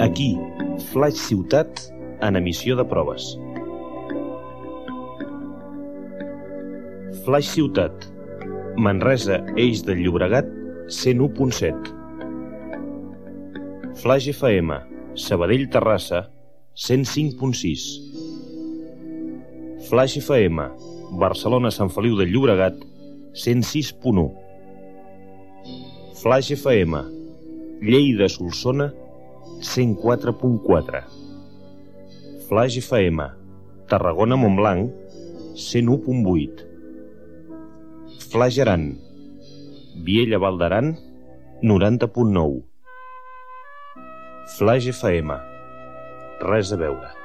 Aquí, Flaix Ciutat, en emissió de proves. Flaix Ciutat, Manresa, Eix del Llobregat, 101.7. Flaix FM, Sabadell, Terrassa, 105.6. Flaix FM, Barcelona, Sant Feliu del Llobregat, 106.1. Flaix FM, Lleida, Solsona, 104.4. Flaix FM, Tarragona, Montblanc, 101.8. Flaix Aran, Viella, Valdaran, 90.9. Flaix FM, res a veure.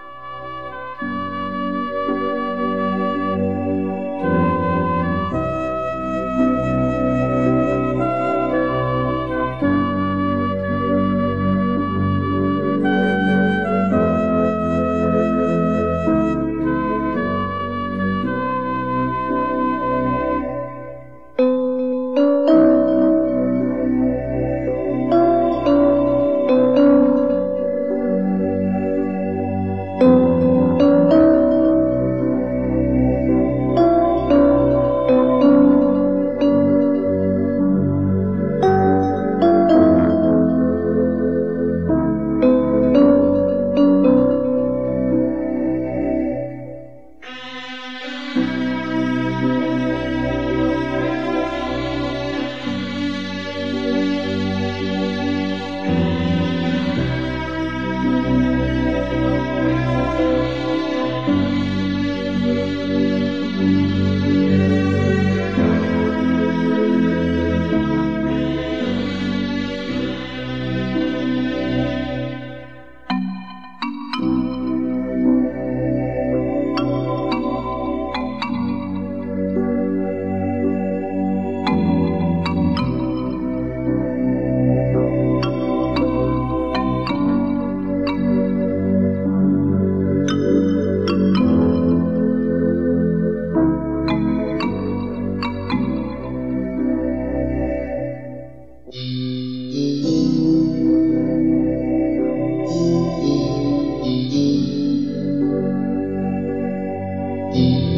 thank you.